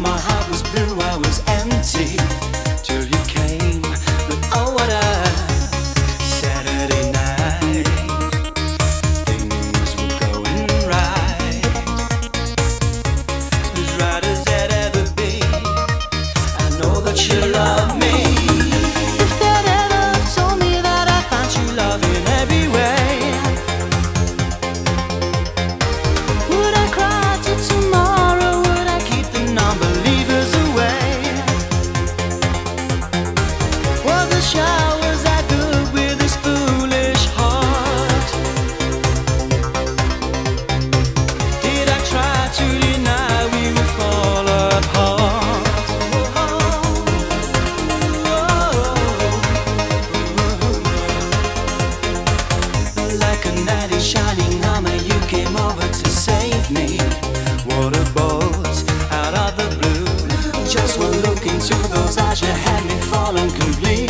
my heart. through those eyes you had me falling complete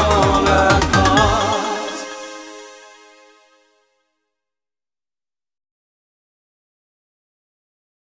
sola